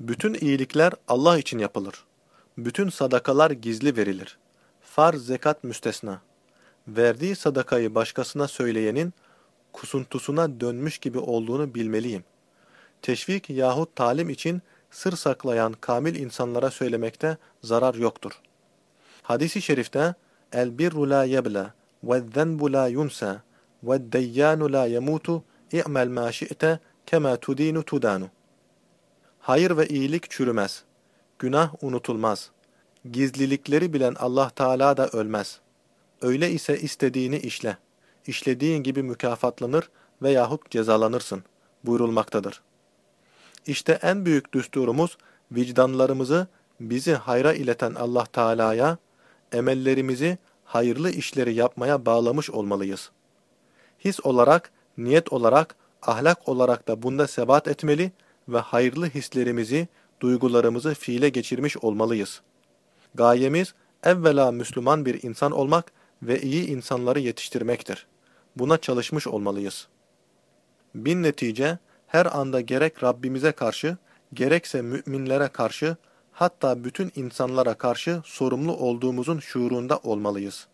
Bütün iyilikler Allah için yapılır. Bütün sadakalar gizli verilir. Farz zekat müstesna. Verdiği sadakayı başkasına söyleyenin kusuntusuna dönmüş gibi olduğunu bilmeliyim. Teşvik yahut talim için sır saklayan kamil insanlara söylemekte zarar yoktur. Hadis-i şerifte el birru la yebla ve zenbu la yunsa ve deyyanu la yemutu i'mel ma şi'te kema tudinu tudanu. Hayır ve iyilik çürümez. Günah unutulmaz. Gizlilikleri bilen Allah Teala da ölmez. Öyle ise istediğini işle. İşlediğin gibi mükafatlanır veyahut cezalanırsın buyurulmaktadır. İşte en büyük düsturumuz vicdanlarımızı bizi hayra ileten Allah Teala'ya, emellerimizi hayırlı işleri yapmaya bağlamış olmalıyız. His olarak, niyet olarak, ahlak olarak da bunda sebat etmeli ve hayırlı hislerimizi, duygularımızı fiile geçirmiş olmalıyız. Gayemiz evvela Müslüman bir insan olmak ve iyi insanları yetiştirmektir. Buna çalışmış olmalıyız. Bin netice, her anda gerek Rabbimize karşı, gerekse müminlere karşı, hatta bütün insanlara karşı sorumlu olduğumuzun şuurunda olmalıyız.